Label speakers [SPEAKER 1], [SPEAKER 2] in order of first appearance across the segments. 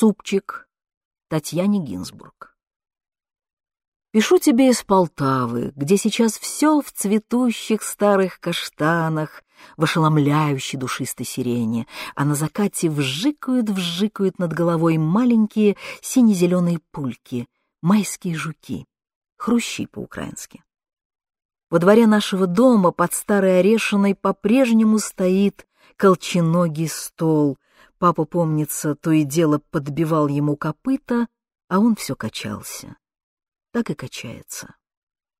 [SPEAKER 1] Супчик Татьяне Гинзбург. Пишу тебе из Полтавы, где сейчас все в цветущих старых каштанах, в ошеломляющей душистой сирене, а на закате вжикают-вжикают над головой маленькие сине-зеленые пульки, майские жуки, хрущи по-украински. Во дворе нашего дома под старой орешиной по-прежнему стоит колченогий стол. Папа, помнится, то и дело подбивал ему копыта, а он все качался. Так и качается.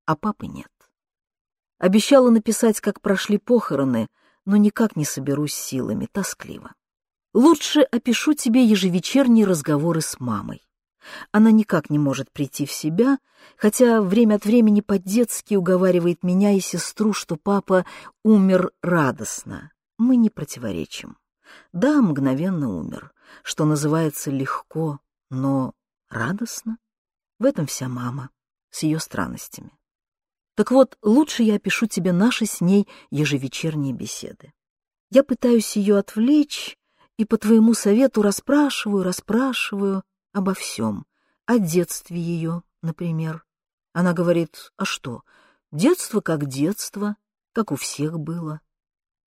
[SPEAKER 1] А папы нет. Обещала написать, как прошли похороны, но никак не соберусь силами, тоскливо. Лучше опишу тебе ежевечерние разговоры с мамой. Она никак не может прийти в себя, хотя время от времени по-детски уговаривает меня и сестру, что папа умер радостно. Мы не противоречим. Да, мгновенно умер, что называется легко, но радостно. В этом вся мама, с ее странностями. Так вот, лучше я опишу тебе наши с ней ежевечерние беседы. Я пытаюсь ее отвлечь и по твоему совету расспрашиваю, расспрашиваю, обо всем. О детстве ее, например. Она говорит, а что, детство как детство, как у всех было.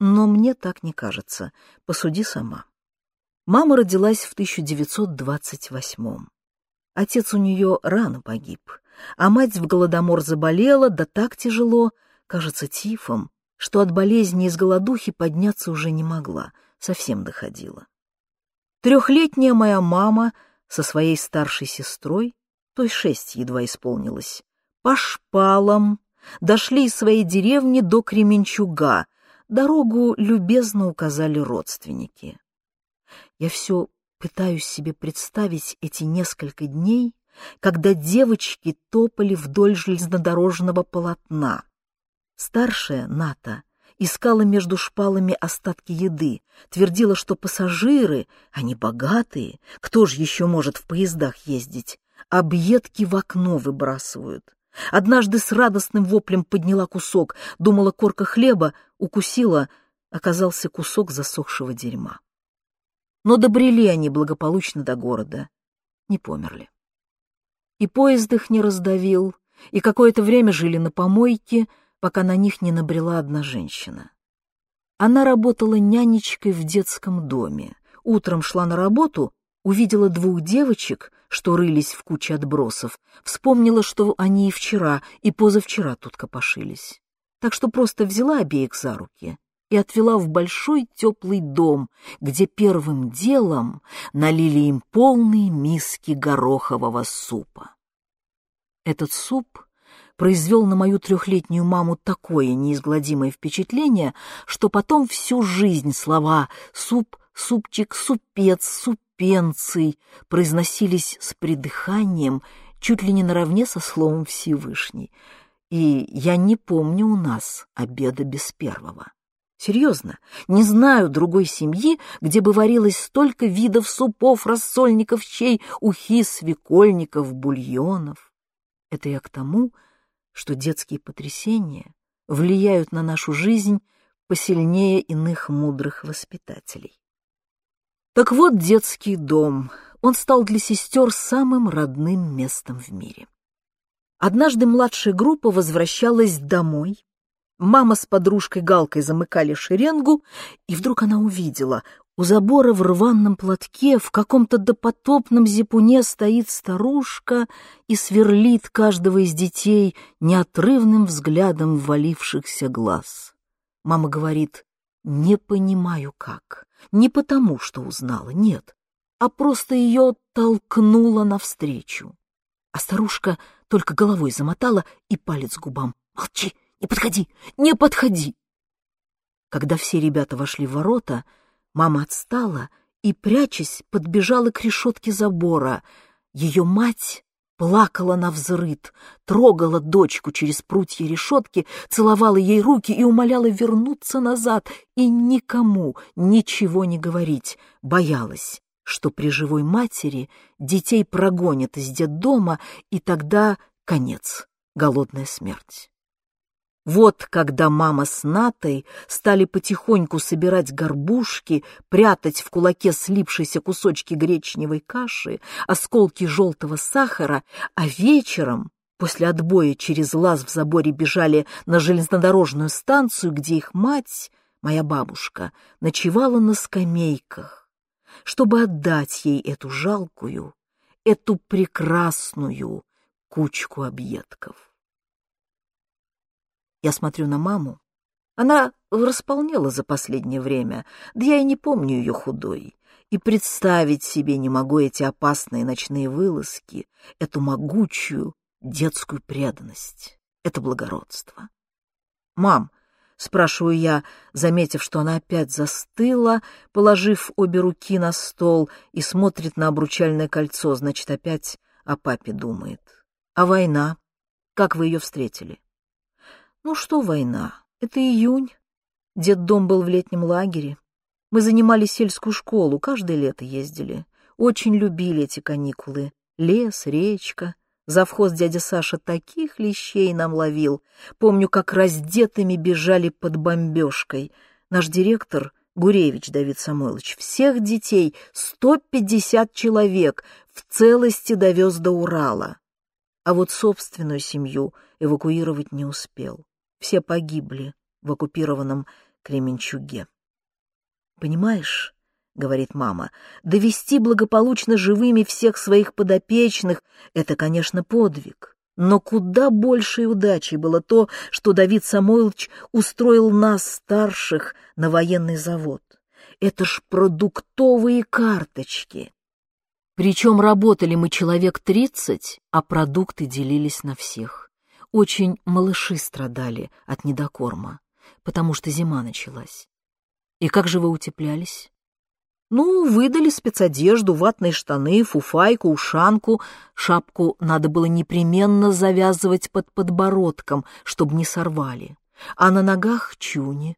[SPEAKER 1] Но мне так не кажется, посуди сама. Мама родилась в 1928-м. Отец у нее рано погиб, а мать в голодомор заболела, да так тяжело, кажется, тифом, что от болезни из голодухи подняться уже не могла, совсем доходила. Трехлетняя моя мама со своей старшей сестрой, той шесть едва исполнилось, по шпалам дошли из своей деревни до Кременчуга, дорогу любезно указали родственники. Я все пытаюсь себе представить эти несколько дней, когда девочки топали вдоль железнодорожного полотна. Старшая, Ната, искала между шпалами остатки еды, твердила, что пассажиры, они богатые, кто же еще может в поездах ездить, объедки в окно выбрасывают. Однажды с радостным воплем подняла кусок, думала корка хлеба, укусила, оказался кусок засохшего дерьма. Но добрели они благополучно до города, не померли. И поезд их не раздавил, и какое-то время жили на помойке, пока на них не набрела одна женщина. Она работала нянечкой в детском доме. Утром шла на работу, увидела двух девочек, что рылись в куче отбросов, вспомнила, что они и вчера, и позавчера тут копошились. Так что просто взяла обеих за руки и отвела в большой теплый дом, где первым делом налили им полные миски горохового супа. Этот суп произвел на мою трехлетнюю маму такое неизгладимое впечатление, что потом всю жизнь слова «суп», «супчик», «супец», «супенций» произносились с придыханием чуть ли не наравне со словом «Всевышний». И я не помню у нас обеда без первого. Серьезно, не знаю другой семьи, где бы варилось столько видов супов, рассольников, щей, ухи, свекольников, бульонов. Это я к тому, что детские потрясения влияют на нашу жизнь посильнее иных мудрых воспитателей. Так вот детский дом. Он стал для сестер самым родным местом в мире. Однажды младшая группа возвращалась домой. Мама с подружкой Галкой замыкали шеренгу, и вдруг она увидела, у забора в рваном платке в каком-то допотопном зипуне стоит старушка и сверлит каждого из детей неотрывным взглядом ввалившихся глаз. Мама говорит, не понимаю как, не потому, что узнала, нет, а просто ее толкнула навстречу. А старушка только головой замотала и палец губам. «Молчи, не подходи, не подходи!» Когда все ребята вошли в ворота, Мама отстала и, прячась, подбежала к решетке забора. Ее мать плакала на взрыд, трогала дочку через прутья решетки, целовала ей руки и умоляла вернуться назад и никому ничего не говорить, боялась, что при живой матери детей прогонят из детдома, и тогда конец, голодная смерть. Вот когда мама с Натой стали потихоньку собирать горбушки, прятать в кулаке слипшиеся кусочки гречневой каши, осколки желтого сахара, а вечером, после отбоя через лаз в заборе, бежали на железнодорожную станцию, где их мать, моя бабушка, ночевала на скамейках, чтобы отдать ей эту жалкую, эту прекрасную кучку объедков. Я смотрю на маму. Она располнела за последнее время, да я и не помню ее худой. И представить себе не могу эти опасные ночные вылазки, эту могучую детскую преданность, это благородство. «Мам», — спрашиваю я, заметив, что она опять застыла, положив обе руки на стол и смотрит на обручальное кольцо, значит, опять о папе думает. «А война? Как вы ее встретили?» Ну что война? Это июнь. Дед-дом был в летнем лагере. Мы занимали сельскую школу, каждое лето ездили. Очень любили эти каникулы. Лес, речка. Завхоз дядя Саша таких лещей нам ловил. Помню, как раздетыми бежали под бомбежкой. Наш директор, Гуревич Давид Самойлович, всех детей, 150 человек, в целости довез до Урала. А вот собственную семью эвакуировать не успел все погибли в оккупированном Кременчуге. «Понимаешь, — говорит мама, — довести благополучно живыми всех своих подопечных — это, конечно, подвиг. Но куда большей удачей было то, что Давид Самойлович устроил нас, старших, на военный завод. Это ж продуктовые карточки. Причем работали мы человек тридцать, а продукты делились на всех. Очень малыши страдали от недокорма, потому что зима началась. И как же вы утеплялись? Ну, выдали спецодежду, ватные штаны, фуфайку, ушанку. Шапку надо было непременно завязывать под подбородком, чтобы не сорвали. А на ногах чуни.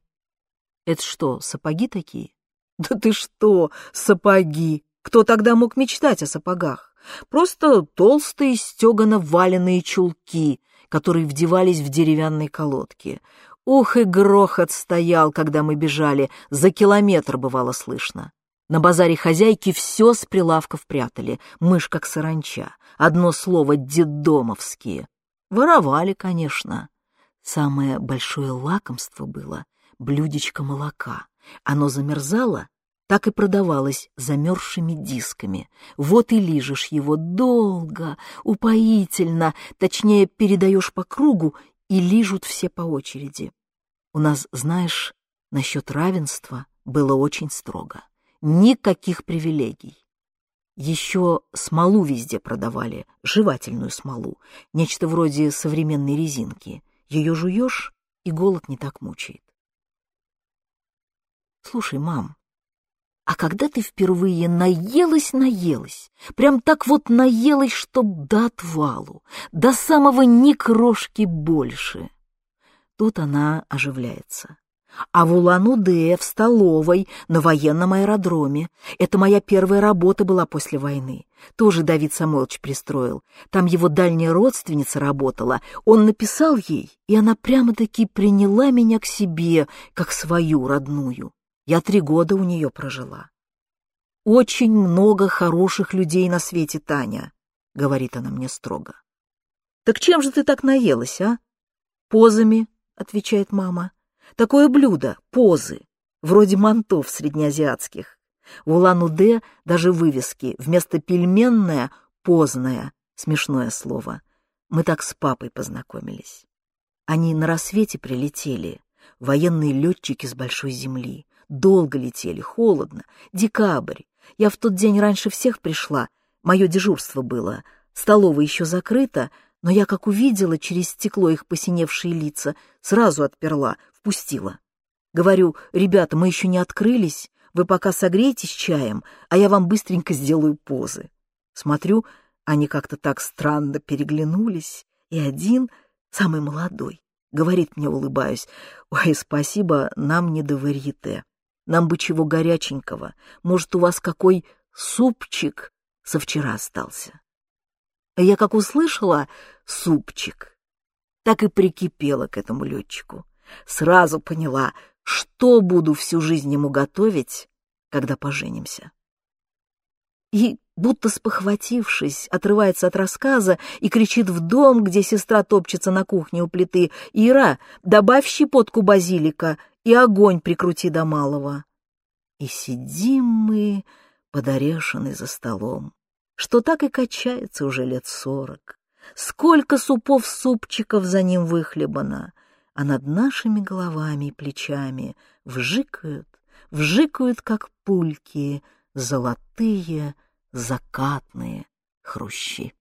[SPEAKER 1] Это что, сапоги такие? Да ты что, сапоги! Кто тогда мог мечтать о сапогах? Просто толстые стегано валенные чулки, которые вдевались в деревянные колодки. Ух, и грохот стоял, когда мы бежали, за километр бывало слышно. На базаре хозяйки все с прилавков прятали, мышь как саранча, одно слово «деддомовские». Воровали, конечно. Самое большое лакомство было блюдечко молока. Оно замерзало так и продавалось замерзшими дисками. Вот и лижешь его долго, упоительно, точнее, передаешь по кругу, и лижут все по очереди. У нас, знаешь, насчет равенства было очень строго. Никаких привилегий. Еще смолу везде продавали, жевательную смолу, нечто вроде современной резинки. Ее жуешь, и голод не так мучает. Слушай, мам, а когда ты впервые наелась-наелась, прям так вот наелась, чтоб до отвалу, до самого ни крошки больше. Тут она оживляется. А в Улан-Удэ, в столовой, на военном аэродроме. Это моя первая работа была после войны. Тоже Давид Самойлович пристроил. Там его дальняя родственница работала. Он написал ей, и она прямо-таки приняла меня к себе, как свою родную. Я три года у нее прожила. Очень много хороших людей на свете, Таня, — говорит она мне строго. Так чем же ты так наелась, а? Позами, — отвечает мама. Такое блюдо, позы, вроде мантов среднеазиатских. В Улан-Удэ даже вывески вместо пельменная — позная, смешное слово. Мы так с папой познакомились. Они на рассвете прилетели, военные летчики с большой земли. Долго летели, холодно. Декабрь. Я в тот день раньше всех пришла. Мое дежурство было. Столовая еще закрыта, но я, как увидела через стекло их посиневшие лица, сразу отперла, впустила. Говорю, ребята, мы еще не открылись, вы пока согреетесь чаем, а я вам быстренько сделаю позы. Смотрю, они как-то так странно переглянулись, и один, самый молодой, говорит мне, улыбаюсь, «Ой, спасибо, нам не до варьете». Нам бы чего горяченького. Может, у вас какой супчик со вчера остался? А я как услышала «супчик», так и прикипела к этому летчику. Сразу поняла, что буду всю жизнь ему готовить, когда поженимся. И, будто спохватившись, отрывается от рассказа и кричит в дом, где сестра топчется на кухне у плиты. «Ира, добавь щепотку базилика и огонь прикрути до малого». И сидим мы, подорешенный за столом, что так и качается уже лет сорок. Сколько супов-супчиков за ним выхлебано, а над нашими головами и плечами вжикают, вжикают, как пульки, золотые закатные хрущи.